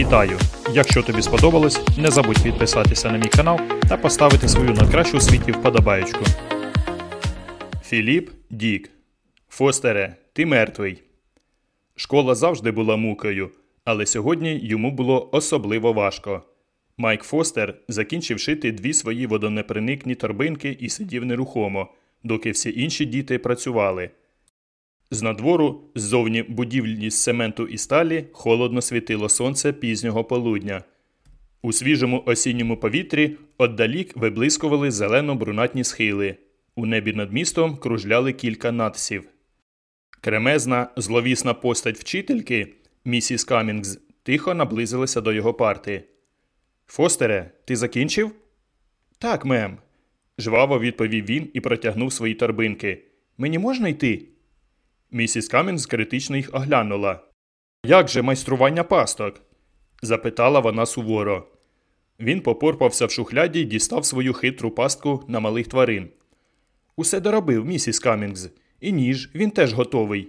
Вітаю! Якщо тобі сподобалось, не забудь підписатися на мій канал та поставити свою найкращу у світі вподобаєчку. Філіп Дік. Фостере, ти мертвий. Школа завжди була мукою, але сьогодні йому було особливо важко. Майк Фостер закінчив шити дві свої водонепроникні торбинки і сидів нерухомо, доки всі інші діти працювали. З надвору, ззовні будівлі з цементу і сталі, холодно світило сонце пізнього полудня. У свіжому осінньому повітрі отдалік виблискували зелено-брунатні схили. У небі над містом кружляли кілька надсів. Кремезна, зловісна постать вчительки, місіс Камінгз, тихо наблизилася до його парти. Фостере, ти закінчив? Так, мем. жваво відповів він і протягнув свої торбинки. Мені можна йти? Місіс Камінс критично їх оглянула. Як же майстрування пасток? запитала вона суворо. Він попорпався в шухляді і дістав свою хитру пастку на малих тварин. Усе доробив, місіс Камінгз, і ніж, він теж готовий.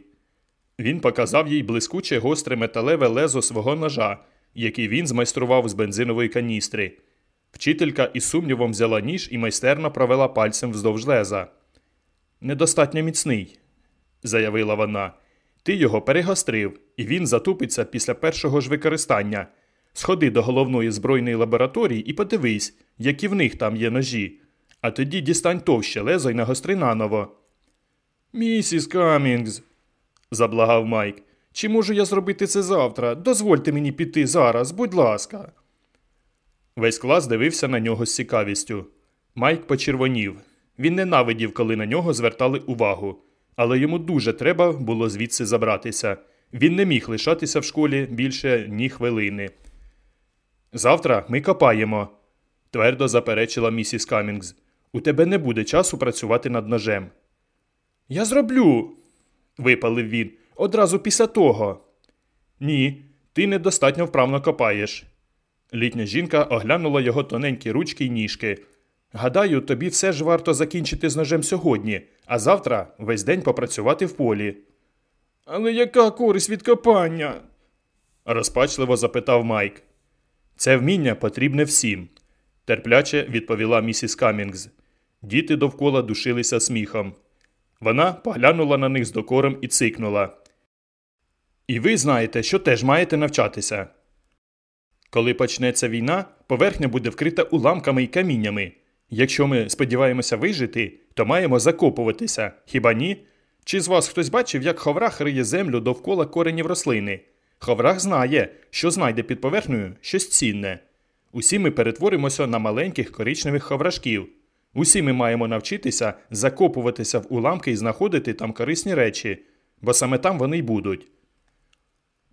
Він показав їй блискуче гостре металеве лезо свого ножа, який він змайстрував з бензинової каністри. Вчителька із сумнівом взяла ніж і майстерно провела пальцем вздовж леза. Недостатньо міцний, заявила вона. Ти його перегострив, і він затупиться після першого ж використання. Сходи до головної збройної лабораторії і подивись, які в них там є ножі. А тоді дістань товще лезо й нагостри наново. Місіс Камінгз, заблагав Майк. Чи можу я зробити це завтра? Дозвольте мені піти зараз, будь ласка. Весь клас дивився на нього з цікавістю. Майк почервонів. Він ненавидів, коли на нього звертали увагу, але йому дуже треба було звідси забратися. Він не міг лишатися в школі більше ні хвилини. Завтра ми копаємо, твердо заперечила місіс Камінгз. У тебе не буде часу працювати над ножем. Я зроблю, випалив він. Одразу після того. Ні, ти недостатньо вправно копаєш. Літня жінка оглянула його тоненькі ручки й ніжки. Гадаю, тобі все ж варто закінчити з ножем сьогодні, а завтра весь день попрацювати в полі. Але яка користь від копання? розпачливо запитав Майк. Це вміння потрібне всім, терпляче відповіла місіс Камінгз. Діти довкола душилися сміхом. Вона поглянула на них з докором і цикнула. І ви знаєте, що теж маєте навчатися. Коли почнеться війна, поверхня буде вкрита уламками і каміннями. Якщо ми сподіваємося вижити, то маємо закопуватися, хіба ні? Чи з вас хтось бачив, як ховрах риє землю довкола коренів рослини? Ховрах знає, що знайде під поверхнею щось цінне. Усі ми перетворимося на маленьких коричневих ховрашків. Усі ми маємо навчитися закопуватися в уламки і знаходити там корисні речі, бо саме там вони й будуть.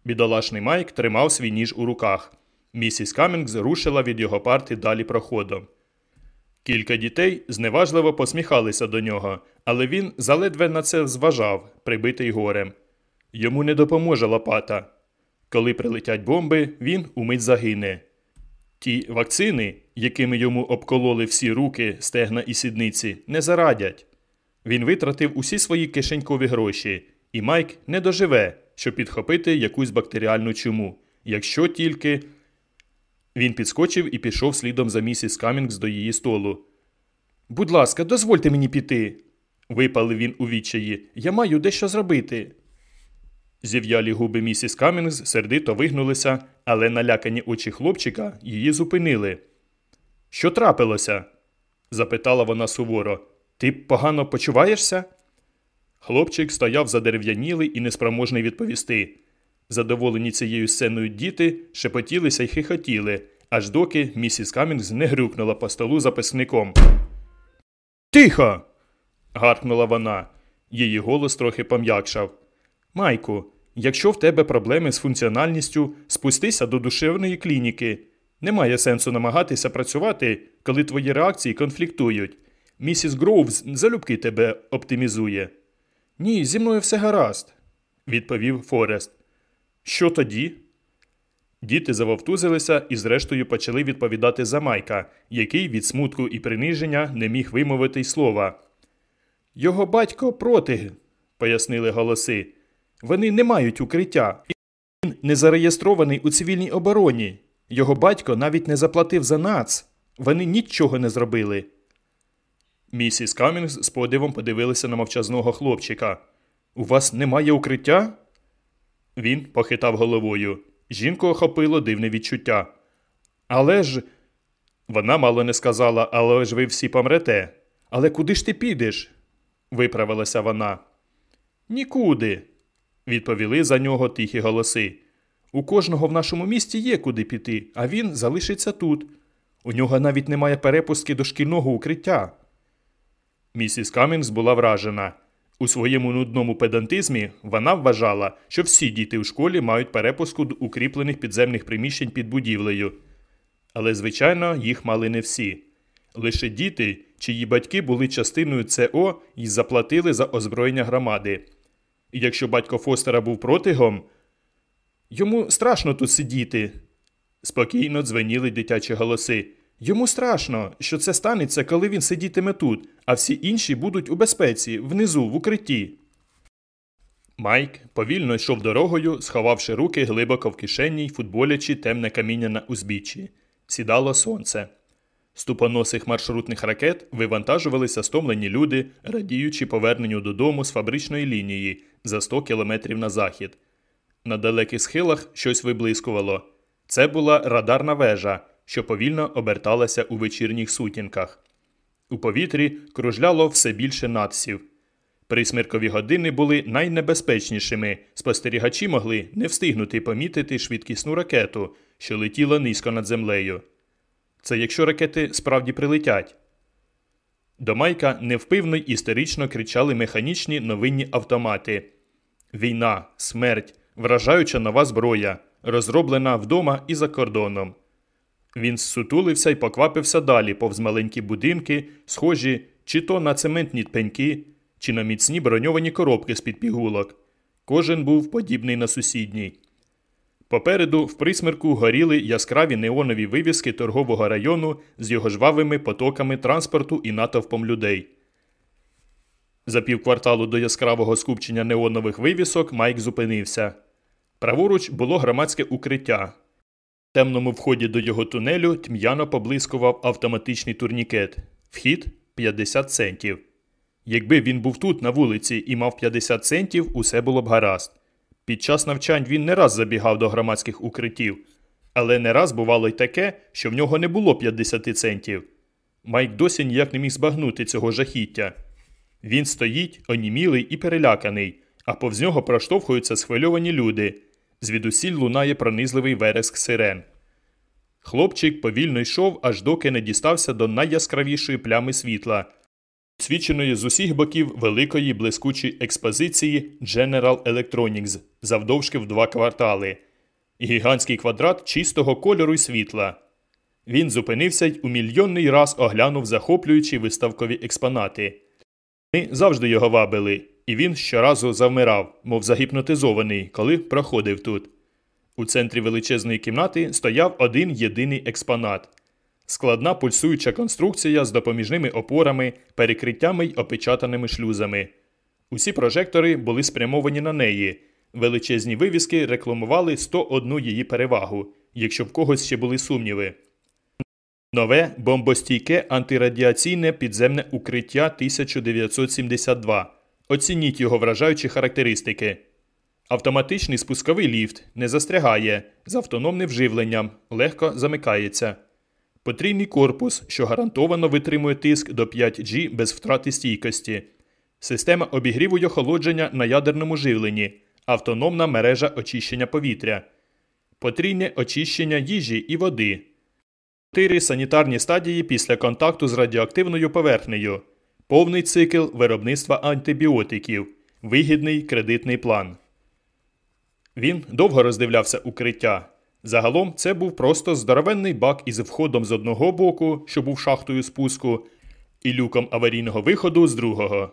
Бідолашний Майк тримав свій ніж у руках. Місіс Камінгз рушила від його парти далі проходом. Кілька дітей зневажливо посміхалися до нього, але він заледве на це зважав, прибитий горем. Йому не допоможе лопата. Коли прилетять бомби, він умить загине. Ті вакцини, якими йому обкололи всі руки, стегна і сідниці, не зарадять. Він витратив усі свої кишенькові гроші, і Майк не доживе, щоб підхопити якусь бактеріальну чуму, якщо тільки. Він підскочив і пішов слідом за місіс Камінгс до її столу. Будь ласка, дозвольте мені піти, випалив він у відчаї. Я маю дещо зробити. Зів'ялі губи місіс Камінгс сердито вигнулися, але налякані очі хлопчика її зупинили. Що трапилося? запитала вона суворо. Ти погано почуваєшся? Хлопчик стояв задерев'янілий і неспроможний відповісти. Задоволені цією сценою діти шепотілися й хихотіли, аж доки місіс Камінгс не грюкнула по столу записником. Тихо. гаркнула вона. Її голос трохи пом'якшав. Майку, якщо в тебе проблеми з функціональністю, спустися до душевної клініки. Немає сенсу намагатися працювати, коли твої реакції конфліктують. Місіс Гроувз залюбки тебе оптимізує. Ні, зі мною все гаразд, відповів Форест. Що тоді? Діти завовтузилися і, зрештою, почали відповідати за Майка, який від смутку і приниження не міг вимовити й слова. Його батько проти, пояснили голоси. Вони не мають укриття, він не зареєстрований у цивільній обороні. Його батько навіть не заплатив за нац. Вони нічого не зробили. Місіс Камінгс з подивом подивилася на мовчазного хлопчика. У вас немає укриття? Він похитав головою. Жінку охопило дивне відчуття. Але ж. Вона мало не сказала, але ж ви всі помрете. Але куди ж ти підеш? виправилася вона. Нікуди, відповіли за нього тихі голоси. У кожного в нашому місті є куди піти, а він залишиться тут. У нього навіть немає перепустки до шкільного укриття. Місіс Камінгс була вражена. У своєму нудному педантизмі вона вважала, що всі діти у школі мають перепуску до укріплених підземних приміщень під будівлею. Але, звичайно, їх мали не всі. Лише діти, чиї батьки були частиною ЦО і заплатили за озброєння громади. І якщо батько Фостера був протигом, йому страшно тут сидіти. Спокійно дзвеніли дитячі голоси. Йому страшно, що це станеться, коли він сидітиме тут, а всі інші будуть у безпеці, внизу, в укритті. Майк повільно йшов дорогою, сховавши руки глибоко в кишені й футболячи темне каміння на узбіччі. Сідало сонце. З тупоносих маршрутних ракет вивантажувалися стомлені люди, радіючи поверненню додому з фабричної лінії за 100 кілометрів на захід. На далеких схилах щось виблискувало. Це була радарна вежа, що повільно оберталася у вечірніх сутінках. У повітрі кружляло все більше надсів. Присміркові години були найнебезпечнішими. Спостерігачі могли не встигнути помітити швидкісну ракету, що летіла низько над землею. Це якщо ракети справді прилетять. До Майка невпивно й істерично кричали механічні новинні автомати. Війна, смерть, вражаюча нова зброя, розроблена вдома і за кордоном. Він зсутулився і поквапився далі повз маленькі будинки, схожі чи то на цементні пеньки, чи на міцні броньовані коробки з-під пігулок. Кожен був подібний на сусідній. Попереду в присмерку горіли яскраві неонові вивіски торгового району з його жвавими потоками транспорту і натовпом людей. За півкварталу до яскравого скупчення неонових вивісок Майк зупинився. Праворуч було громадське укриття. Темному вході до його тунелю тьмяно поблискував автоматичний турнікет. Вхід 50 центів. Якби він був тут, на вулиці, і мав 50 центів, усе було б гаразд. Під час навчань він не раз забігав до громадських укриттів, але не раз бувало й таке, що в нього не було 50 центів. Майк досі ніяк не міг збагнути цього жахіття. Він стоїть, онімілий і переляканий, а повз нього проштовхуються схвильовані люди. Звідусіль лунає пронизливий вереск сирен. Хлопчик повільно йшов, аж доки не дістався до найяскравішої плями світла, свідченої з усіх боків великої блискучої експозиції General Electronics завдовжки в два квартали, гігантський квадрат чистого кольору й світла. Він зупинився й у мільйонний раз оглянув захоплюючі виставкові експонати. Ми завжди його вабили, і він щоразу завмирав, мов загіпнотизований, коли проходив тут. У центрі величезної кімнати стояв один єдиний експонат складна пульсуюча конструкція з допоміжними опорами, перекриттями й опечатаними шлюзами. Усі прожектори були спрямовані на неї. Величезні вивіски рекламували 101 її перевагу, якщо в когось ще були сумніви. Нове бомбостійке антирадіаційне підземне укриття 1972. Оцініть його вражаючі характеристики. Автоматичний спусковий ліфт не застрягає з автономним вживленням, легко замикається. Потрійний корпус, що гарантовано витримує тиск до 5G без втрати стійкості. Система обігріву й охолодження на ядерному живленні, автономна мережа очищення повітря, потрійне очищення їжі і води. Чотири санітарні стадії після контакту з радіоактивною поверхнею, повний цикл виробництва антибіотиків, вигідний кредитний план. Він довго роздивлявся укриття. Загалом це був просто здоровенний бак із входом з одного боку, що був шахтою спуску, і люком аварійного виходу з другого.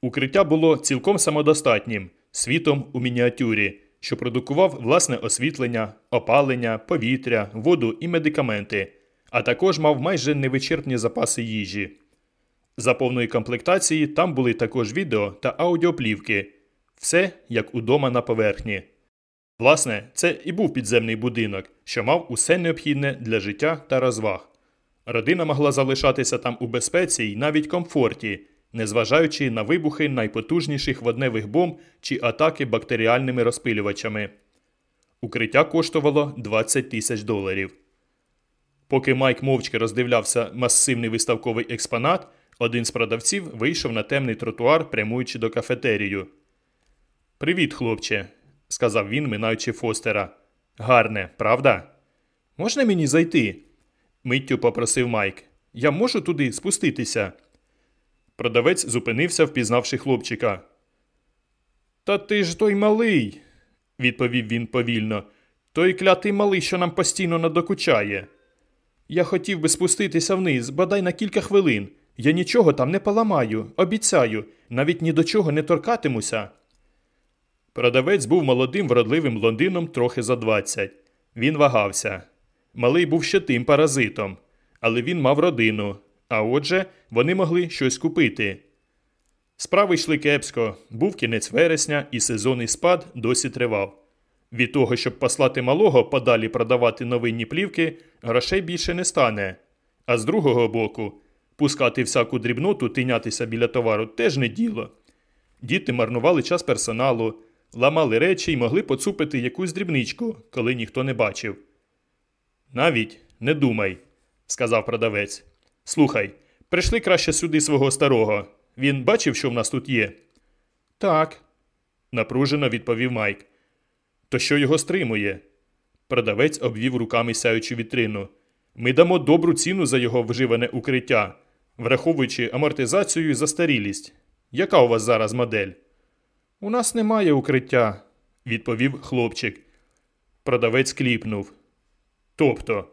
Укриття було цілком самодостатнім, світом у мініатюрі, що продукував власне освітлення, опалення, повітря, воду і медикаменти, а також мав майже невичерпні запаси їжі. За повної комплектації там були також відео та аудіоплівки все як удома на поверхні. Власне, це і був підземний будинок, що мав усе необхідне для життя та розваг. Родина могла залишатися там у безпеці й навіть комфорті, незважаючи на вибухи найпотужніших водневих бомб чи атаки бактеріальними розпилювачами. Укриття коштувало 20 тисяч доларів. Поки Майк мовчки роздивлявся масивний виставковий експонат, один з продавців вийшов на темний тротуар, прямуючи до кафетерію. Привіт, хлопче, сказав він, минаючи Фостера. Гарне, правда? Можна мені зайти? миттю попросив Майк. Я можу туди спуститися. Продавець зупинився, впізнавши хлопчика. Та ти ж той малий, відповів він повільно. Той клятий малий, що нам постійно надокучає. Я хотів би спуститися вниз, бодай на кілька хвилин. Я нічого там не поламаю, обіцяю, навіть ні до чого не торкатимуся. Продавець був молодим вродливим блондином трохи за двадцять. Він вагався. Малий був ще тим паразитом, але він мав родину, а отже, вони могли щось купити. Справи йшли кепсько, був кінець вересня, і сезонний спад досі тривав. Від того, щоб послати малого подалі продавати новинні плівки, грошей більше не стане. А з другого боку, пускати всяку дрібноту, тинятися біля товару теж не діло. Діти марнували час персоналу, ламали речі і могли поцупити якусь дрібничку, коли ніхто не бачив. Навіть не думай, сказав продавець. Слухай, прийшли краще сюди свого старого. Він бачив, що в нас тут є? Так, напружено відповів Майк. То що його стримує? Продавець обвів руками сяючу вітрину. Ми дамо добру ціну за його вживане укриття, враховуючи амортизацію і застарілість. Яка у вас зараз модель? У нас немає укриття, відповів хлопчик. Продавець кліпнув. Тобто,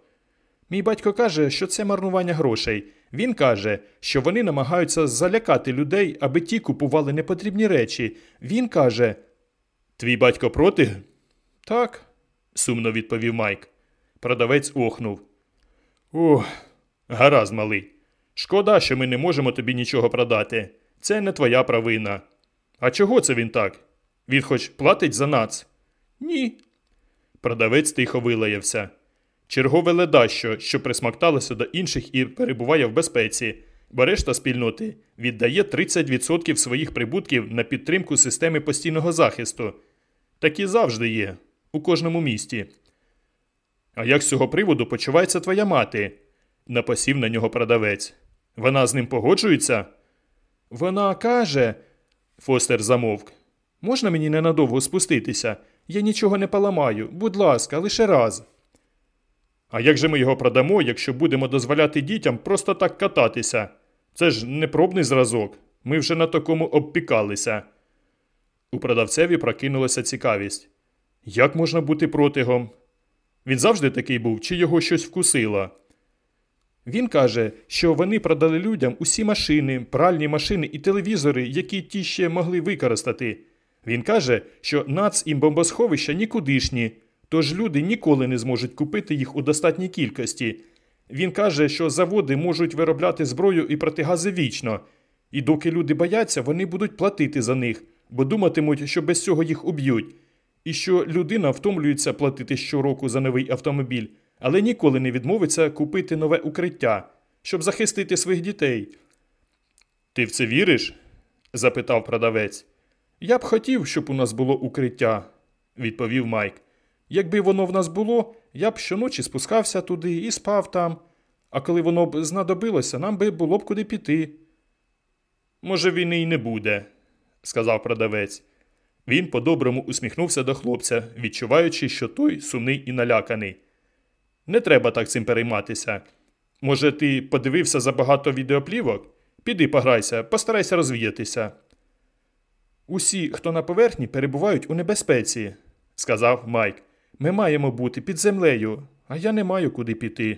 мій батько каже, що це марнування грошей. Він каже, що вони намагаються залякати людей, аби ті купували непотрібні речі. Він каже. Твій батько проти? Так, сумно відповів Майк. Продавець охнув. Ох, гаразд, малий. Шкода, що ми не можемо тобі нічого продати. Це не твоя провина. А чого це він так? Він хоч платить за нац? Ні. Продавець тихо вилаявся. Чергове ледащо, що присмакталося до інших і перебуває в безпеці, бо решта спільноти віддає 30% своїх прибутків на підтримку системи постійного захисту. Такі завжди є, у кожному місті. А як з цього приводу почувається твоя мати? напосів на нього продавець. Вона з ним погоджується? Вона каже. Фостер замовк. Можна мені ненадовго спуститися? Я нічого не поламаю. Будь ласка, лише раз. А як же ми його продамо, якщо будемо дозволяти дітям просто так кататися? Це ж не пробний зразок. Ми вже на такому обпікалися. У продавцеві прокинулася цікавість. Як можна бути протигом? Він завжди такий був, чи його щось вкусило? Він каже, що вони продали людям усі машини, пральні машини і телевізори, які ті ще могли використати. Він каже, що нац і бомбосховища нікудишні, тож люди ніколи не зможуть купити їх у достатній кількості. Він каже, що заводи можуть виробляти зброю і протигази вічно, і доки люди бояться, вони будуть платити за них, бо думатимуть, що без цього їх уб'ють, і що людина втомлюється платити щороку за новий автомобіль, але ніколи не відмовиться купити нове укриття, щоб захистити своїх дітей. Ти в це віриш? запитав продавець. Я б хотів, щоб у нас було укриття, відповів Майк. Якби воно в нас було, я б щоночі спускався туди і спав там, а коли воно б знадобилося, нам би було б куди піти. Може, війни й не буде, сказав продавець. Він по-доброму усміхнувся до хлопця, відчуваючи, що той сумний і наляканий. Не треба так цим перейматися. Може, ти подивився забагато відеоплівок? Піди пограйся, постарайся розвіятися. Усі, хто на поверхні, перебувають у небезпеці, сказав Майк. Ми маємо бути під землею, а я не маю куди піти.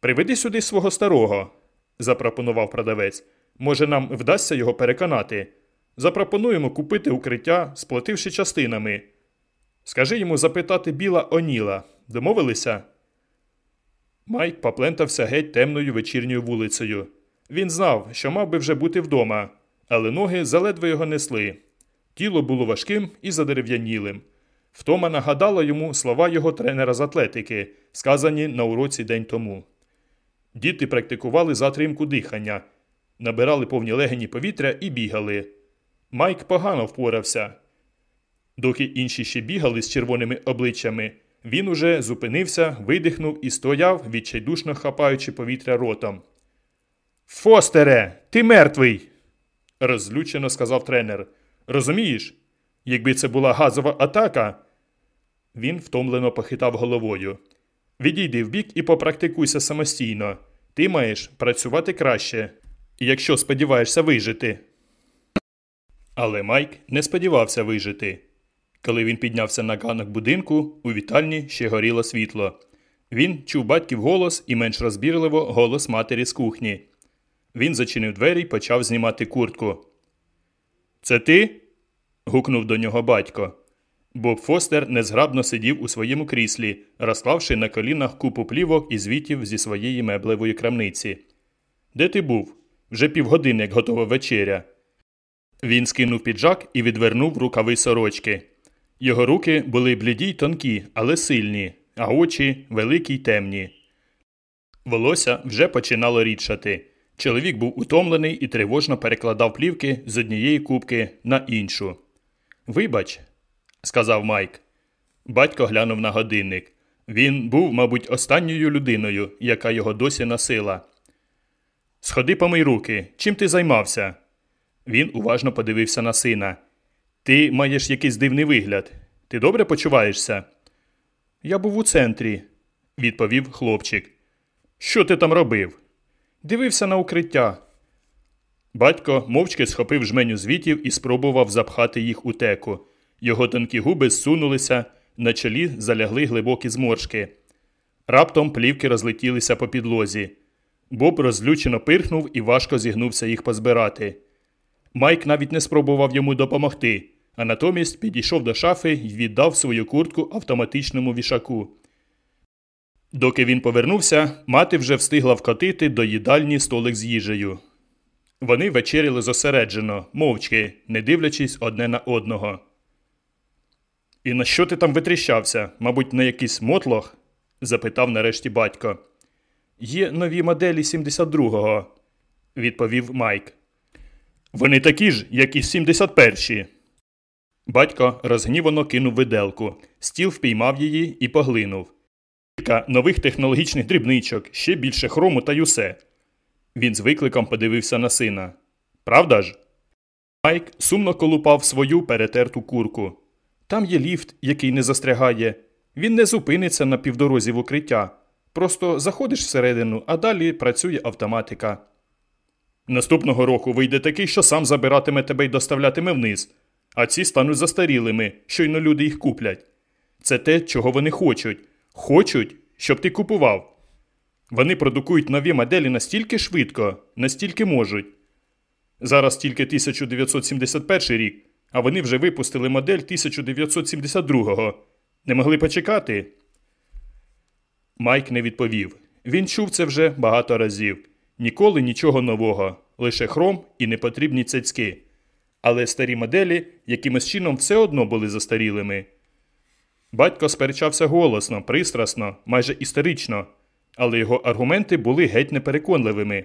Приведи сюди свого старого, запропонував продавець. Може, нам вдасться його переконати. Запропонуємо купити укриття, сплативши частинами. Скажи йому запитати біла Оніла. Домовилися? Майк поплентався геть темною вечірньою вулицею. Він знав, що мав би вже бути вдома, але ноги заледве його несли. Тіло було важким і задерев'янілим. Втома нагадала йому слова його тренера з атлетики, сказані на уроці день тому. Діти практикували затримку дихання, набирали повні легені повітря і бігали. Майк погано впорався. Доки інші ще бігали з червоними обличчями, він уже зупинився, видихнув і стояв, відчайдушно хапаючи повітря ротом. Фостере, ти мертвий, розлючено сказав тренер. Розумієш? Якби це була газова атака. Він втомлено похитав головою. Відійди вбік і попрактикуйся самостійно. Ти маєш працювати краще, якщо сподіваєшся вижити. Але Майк не сподівався вижити. Коли він піднявся на ганок будинку, у вітальні ще горіло світло. Він чув батьків голос і менш розбірливо голос матері з кухні. Він зачинив двері й почав знімати куртку. Це ти? гукнув до нього батько. Боб Фостер незграбно сидів у своєму кріслі, розклавши на колінах купу плівок і звітів зі своєї меблевої крамниці. Де ти був? Вже півгодини, як готова вечеря. Він скинув піджак і відвернув рукави сорочки. Його руки були бліді й тонкі, але сильні, а очі великі й темні. Волосся вже починало рідшати. Чоловік був утомлений і тривожно перекладав плівки з однієї кубки на іншу. Вибач, сказав Майк. Батько глянув на годинник. Він був, мабуть, останньою людиною, яка його досі носила. Сходи помий руки. Чим ти займався? Він уважно подивився на сина. Ти маєш якийсь дивний вигляд. Ти добре почуваєшся? Я був у центрі, відповів хлопчик. Що ти там робив? Дивився на укриття. Батько мовчки схопив жменю звітів і спробував запхати їх у теку. Його тонкі губи зсунулися, на чолі залягли глибокі зморшки. Раптом плівки розлетілися по підлозі. Боб розлючено пирхнув і важко зігнувся їх позбирати. Майк навіть не спробував йому допомогти, а натомість підійшов до шафи і віддав свою куртку автоматичному вішаку. Доки він повернувся, мати вже встигла вкотити до їдальні столик з їжею. Вони вечеряли зосереджено, мовчки, не дивлячись одне на одного. І на що ти там витріщався? Мабуть, на якийсь мотлох? запитав нарешті батько. Є нові моделі 72-го, відповів Майк. Вони такі ж, як і 71-ші. Батько розгнівано кинув виделку, стіл впіймав її і поглинув. Кілька нових технологічних дрібничок, ще більше хрому та й усе. Він з викликом подивився на сина. Правда ж? Майк сумно колупав свою перетерту курку. Там є ліфт, який не застрягає. Він не зупиниться на півдорозі в укриття. Просто заходиш всередину, а далі працює автоматика. Наступного року вийде такий, що сам забиратиме тебе й доставлятиме вниз, а ці стануть застарілими, щойно люди їх куплять. Це те, чого вони хочуть. Хочуть, щоб ти купував. Вони продукують нові моделі настільки швидко, настільки можуть. Зараз тільки 1971 рік, а вони вже випустили модель 1972-го. Не могли почекати. Майк не відповів. Він чув це вже багато разів. Ніколи нічого нового, лише хром і непотрібні цяцьки. Але старі моделі якимось чином все одно були застарілими. Батько сперечався голосно, пристрасно, майже історично, але його аргументи були геть непереконливими.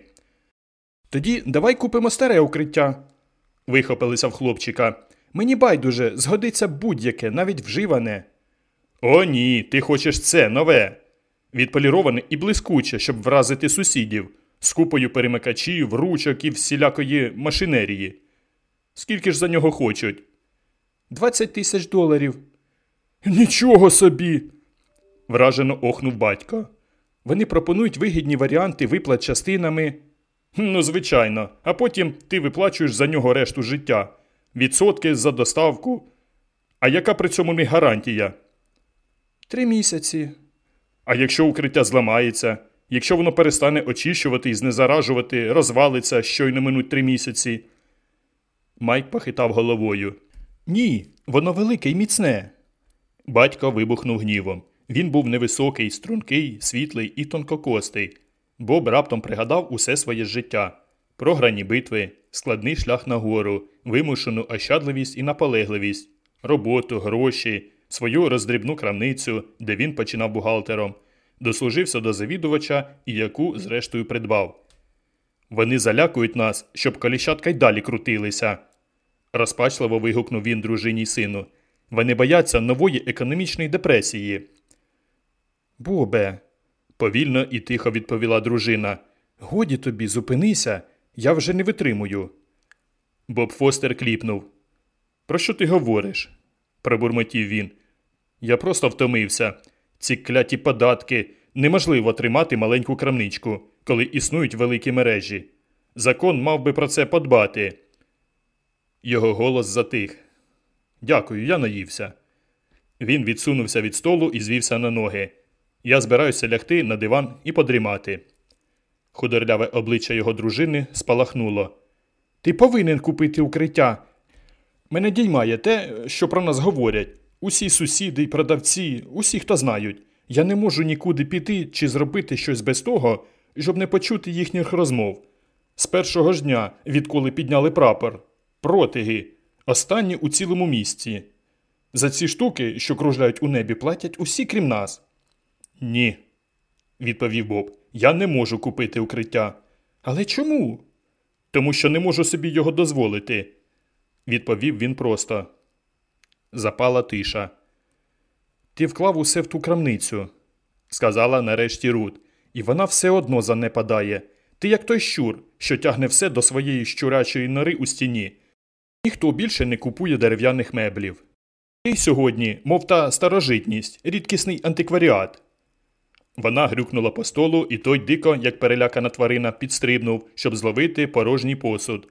Тоді давай купимо старе укриття, вихопилися в хлопчика. Мені байдуже, згодиться будь-яке, навіть вживане. О, ні, ти хочеш це нове. Відполіроване і блискуче, щоб вразити сусідів, з купою перемикачів, ручок і всілякої машинерії. Скільки ж за нього хочуть? Двадцять тисяч доларів. Нічого собі. вражено охнув батько. Вони пропонують вигідні варіанти виплат частинами. Ну, звичайно, а потім ти виплачуєш за нього решту життя, відсотки за доставку. А яка при цьому не гарантія? Три місяці. А якщо укриття зламається, якщо воно перестане очищувати і знезаражувати, розвалиться, щойно минуть три місяці. Майк похитав головою. Ні, воно велике і міцне. Батько вибухнув гнівом. Він був невисокий, стрункий, світлий і тонкокостий. Боб раптом пригадав усе своє життя програні битви, складний шлях нагору, вимушену ощадливість і наполегливість, роботу, гроші, свою роздрібну крамницю, де він починав бухгалтером, дослужився до завідувача і яку, зрештою, придбав. Вони залякують нас, щоб коліщатка й далі крутилися. Розпачливо вигукнув він дружині й сину. Вони бояться нової економічної депресії. Бобе, повільно і тихо відповіла дружина. Годі тобі, зупинися, я вже не витримую. Боб Фостер кліпнув. Про що ти говориш? пробурмотів він. Я просто втомився. Ці кляті податки неможливо тримати маленьку крамничку, коли існують великі мережі. Закон мав би про це подбати. Його голос затих. Дякую, я наївся. Він відсунувся від столу і звівся на ноги. Я збираюся лягти на диван і подрімати. Худорляве обличчя його дружини спалахнуло. Ти повинен купити укриття. Мене діймає те, що про нас говорять. Усі сусіди й продавці, усі, хто знають. Я не можу нікуди піти чи зробити щось без того, щоб не почути їхніх розмов. З першого ж дня, відколи підняли прапор, протиги, останні у цілому місті. За ці штуки, що кружляють у небі, платять усі крім нас. Ні, відповів Боб. Я не можу купити укриття. Але чому? Тому що не можу собі його дозволити, відповів він просто. Запала тиша. Ти вклав усе в ту крамницю, сказала нарешті Рут, і вона все одно занепадає. Ти як той щур, що тягне все до своєї щурячої нори у стіні. Ніхто більше не купує дерев'яних меблів. Ти сьогодні, мов та старожитність, рідкісний антикваріат. Вона грюкнула по столу, і той дико, як перелякана тварина, підстрибнув, щоб зловити порожній посуд.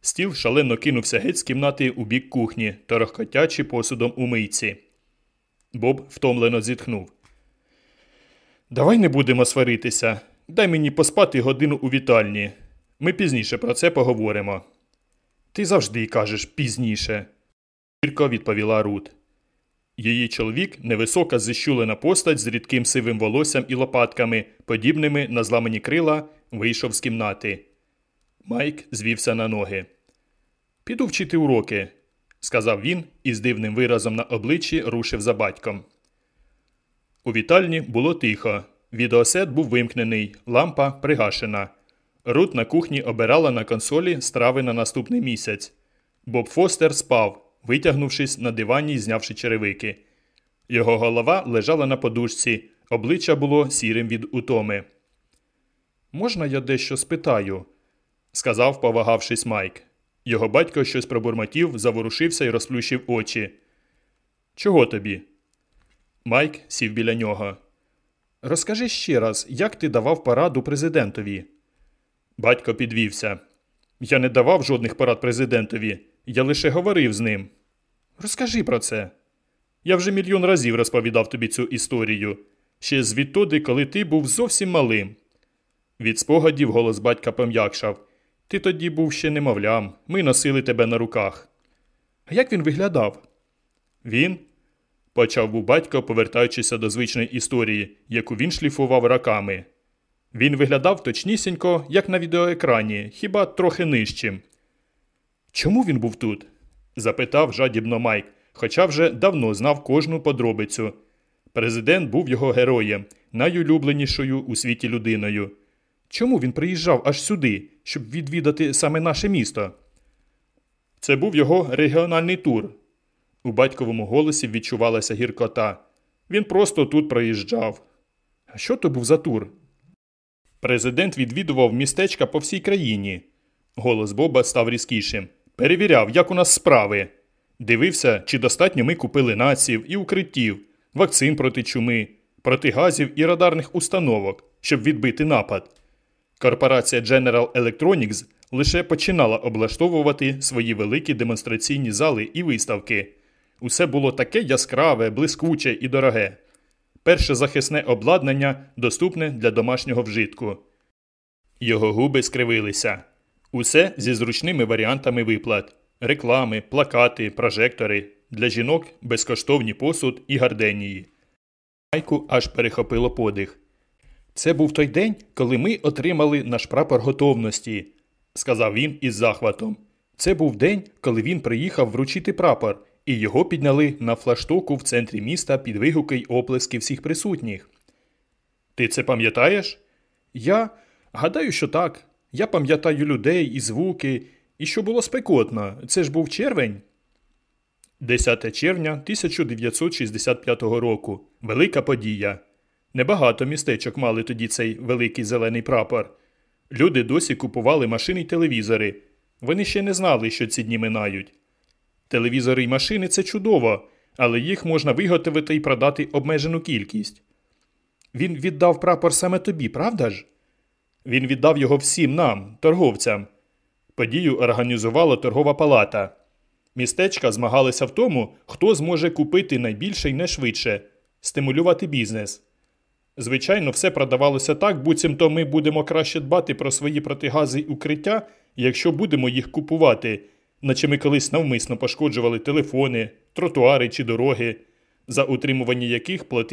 Стіл шалено кинувся геть з кімнати у бік кухні, торохкотячи посудом у мийці. Боб втомлено зітхнув. Давай не будемо сваритися. Дай мені поспати годину у вітальні. Ми пізніше про це поговоримо. Ти завжди кажеш пізніше, гірко відповіла Рут. Її чоловік невисока зіщулена постать з рідким сивим волоссям і лопатками, подібними на зламані крила, вийшов з кімнати. Майк звівся на ноги. Піду вчити уроки, сказав він і з дивним виразом на обличчі рушив за батьком. У вітальні було тихо. Відеосет був вимкнений, лампа пригашена. Рут на кухні обирала на консолі страви на наступний місяць. Боб Фостер спав, витягнувшись на дивані і знявши черевики. Його голова лежала на подушці, обличчя було сірим від утоми. Можна я дещо спитаю? сказав, повагавшись Майк. Його батько щось пробурмотів, заворушився і розплющив очі. Чого тобі? Майк сів біля нього. Розкажи ще раз, як ти давав пораду президентові? Батько підвівся. Я не давав жодних порад президентові, я лише говорив з ним. Розкажи про це. Я вже мільйон разів розповідав тобі цю історію, ще звідтоди, коли ти був зовсім малим. Від спогадів голос батька пом'якшав. Ти тоді був ще немовлям, ми носили тебе на руках. А як він виглядав? Він, почав був батько, повертаючися до звичної історії, яку він шліфував раками. Він виглядав точнісінько, як на відеоекрані, хіба трохи нижчим. Чому він був тут? запитав жадібно Майк, хоча вже давно знав кожну подробицю. Президент був його героєм, найулюбленішою у світі людиною. Чому він приїжджав аж сюди, щоб відвідати саме наше місто? Це був його регіональний тур. У батьковому голосі відчувалася гіркота. Він просто тут проїжджав. А що то був за тур? Президент відвідував містечка по всій країні. Голос Боба став різкішим. Перевіряв, як у нас справи. Дивився, чи достатньо ми купили наців і укриттів, вакцин проти чуми, протигазів і радарних установок, щоб відбити напад. Корпорація General Electronics лише починала облаштовувати свої великі демонстраційні зали і виставки. Усе було таке яскраве, блискуче і дороге. Перше захисне обладнання доступне для домашнього вжитку. Його губи скривилися. Усе зі зручними варіантами виплат: реклами, плакати, прожектори, для жінок безкоштовні посуд і гарденії. Майку аж перехопило подих. Це був той день, коли ми отримали наш прапор готовності, сказав він із захватом. Це був день, коли він приїхав вручити прапор, і його підняли на флаштоку в центрі міста під вигуки й оплески всіх присутніх. Ти це пам'ятаєш? Я гадаю, що так. Я пам'ятаю людей і звуки, і що було спекотно. Це ж був червень. 10 червня 1965 року. Велика подія. Небагато містечок мали тоді цей великий зелений прапор. Люди досі купували машини й телевізори. Вони ще не знали, що ці дні минають. Телевізори й машини це чудово, але їх можна виготовити і продати обмежену кількість. Він віддав прапор саме тобі, правда ж? Він віддав його всім нам, торговцям. Подію організувала торгова палата. Містечка змагалися в тому, хто зможе купити найбільше і найшвидше, стимулювати бізнес. Звичайно, все продавалося так, буцімто ми будемо краще дбати про свої протигази й укриття, якщо будемо їх купувати, наче ми колись навмисно пошкоджували телефони, тротуари чи дороги, за утримування яких платив